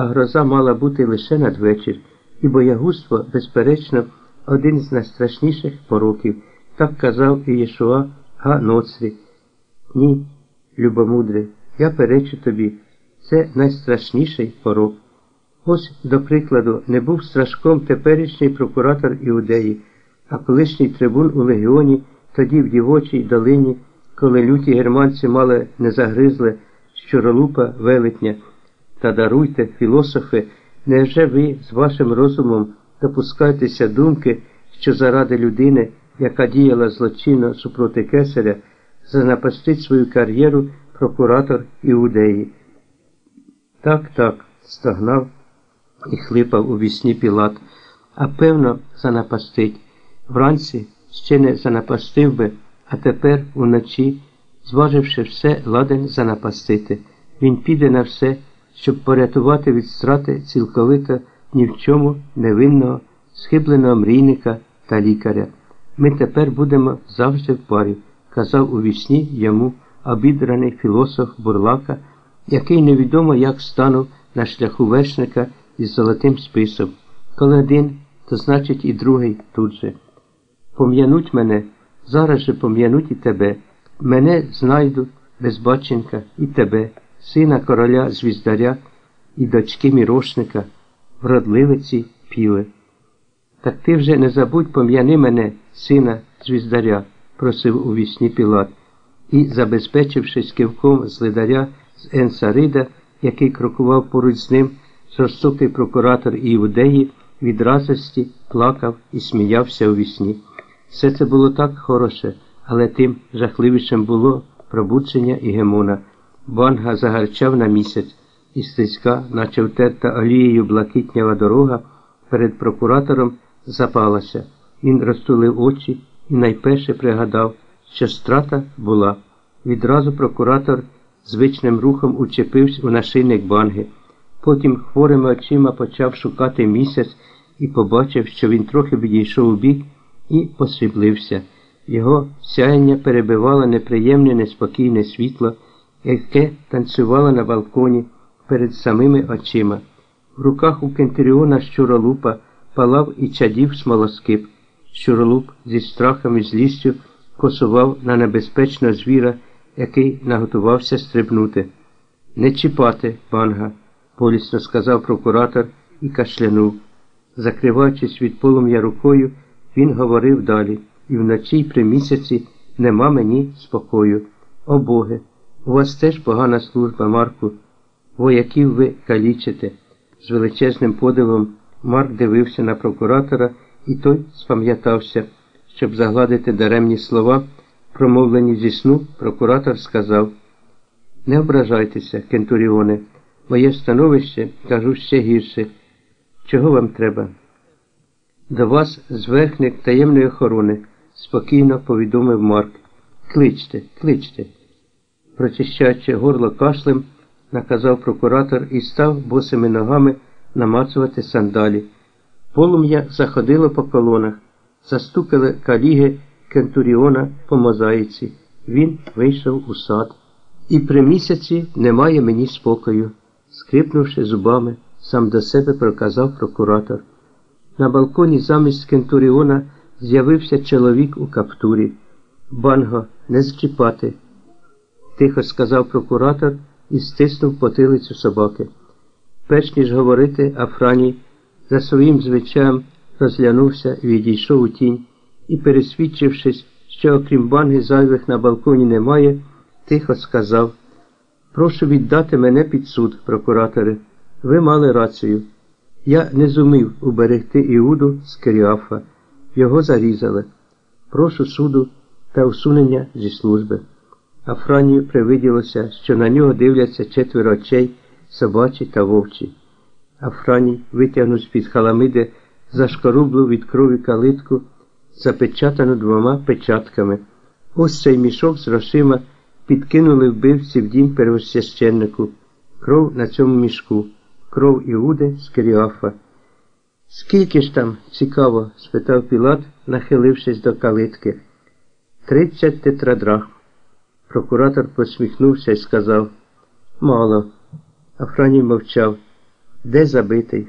а гроза мала бути лише надвечір, і боягузтво, безперечно, один з найстрашніших пороків, так казав і Єшуа Га Ноцрі. Ні, любомудре, я перечу тобі, це найстрашніший порок. Ось, до прикладу, не був страшком теперішній прокуратор Іудеї, а колишній трибун у легіоні, тоді в дівочій долині, коли люті германці мали не загризли щуролупа велетня. Та даруйте, філософи, невже ви з вашим розумом допускаєтеся думки, що заради людини, яка діяла злочинно супроти кесаря, занапастить свою кар'єру прокуратор Іудеї? Так, так, стогнав і хлипав у вісні Пілат, а певно, занапастить. Вранці ще не занапастив би, а тепер уночі, зваживши все, ладен занапастити. Він піде на все, щоб порятувати від страти цілковито ні в чому невинного, схибленого мрійника та лікаря. Ми тепер будемо завжди в парі, казав у вісні йому обідраний філософ Бурлака, який невідомо як станув на шляху вершника із золотим списом. Коли один, то значить і другий тут же. Пом'януть мене, зараз же пом'януть і тебе. Мене знайду, безбаченка, і тебе, сина короля звіздаря і дочки мірошника, вродливиці піве. Так ти вже не забудь пом'яни мене, сина звіздаря, просив у вісні Пілат, і, забезпечившись кивком з лидаря з Енсарида, який крокував поруч з ним, жорстокий прокуратор Іудеї від радості плакав і сміявся у вісні. Все це було так хороше, але тим жахливішим було пробудження і гемона. Банга загарчав на місяць, і стиська, наче втерта олією блакитнява дорога, перед прокуратором запалася. Він розтулив очі і найперше пригадав, що страта була. Відразу прокуратор звичним рухом учепився у нашийник банги. Потім хворими очима почав шукати місяць і побачив, що він трохи відійшов у бік і посріблився. Його сяяння перебивало неприємне, неспокійне світло, яке танцювало на балконі перед самими очима. В руках у Кентеріона щуролупа палав і чадів смолоскип. Щуролуп зі страхом і злістю косував на небезпечного звіра, який наготувався стрибнути. Не чіпати, банга, болісно сказав прокуратор і кашлянув. Закриваючись від полум'я рукою, він говорив далі, і вночі при місяці нема мені спокою. О Боге, у вас теж погана служба, Марку. Вояків ви калічите. З величезним подивом Марк дивився на прокуратора, і той спам'ятався, щоб загладити даремні слова, промовлені зі сну, прокуратор сказав Не ображайтеся, Кентуріоне, моє становище кажу ще гірше. Чого вам треба? До вас зверхник таємної охорони, спокійно повідомив Марк. Кличте, кличте. Прочищаючи горло кашлем, наказав прокуратор і став босими ногами намацувати сандалі. Полум'я заходило по колонах, застукали каліги Кентуріона по мозаїці. Він вийшов у сад. І при місяці немає мені спокою. Скрипнувши зубами, сам до себе проказав прокуратор. На балконі замість Кентуріона з'явився чоловік у каптурі. Банго, не зчіпати, тихо сказав прокуратор і стиснув потилицю собаки. Перш ніж говорити, Афраній за своїм звичаєм розглянувся і відійшов у тінь і, пересвідчившись, що окрім банги зайвих на балконі немає, тихо сказав Прошу віддати мене під суд, прокуратори. Ви мали рацію. Я не зумів уберегти Іуду з Керіафа. Його зарізали. Прошу суду та усунення зі служби. Афранію привиділося, що на нього дивляться четверо очей, собачі та вовчі. Афраній витягнув з-під халамиди зашкорублу від крові калитку, запечатану двома печатками. Ось цей мішок з грошима підкинули вбивці в дім первосвященнику. Кров на цьому мішку, кров Іуди з Керіафа. Скільки ж там, цікаво? спитав Пілат, нахилившись до калитки. Тридцять тетрадрахм. Прокуратор посміхнувся і сказав Мало. Афраній мовчав. Де забитий?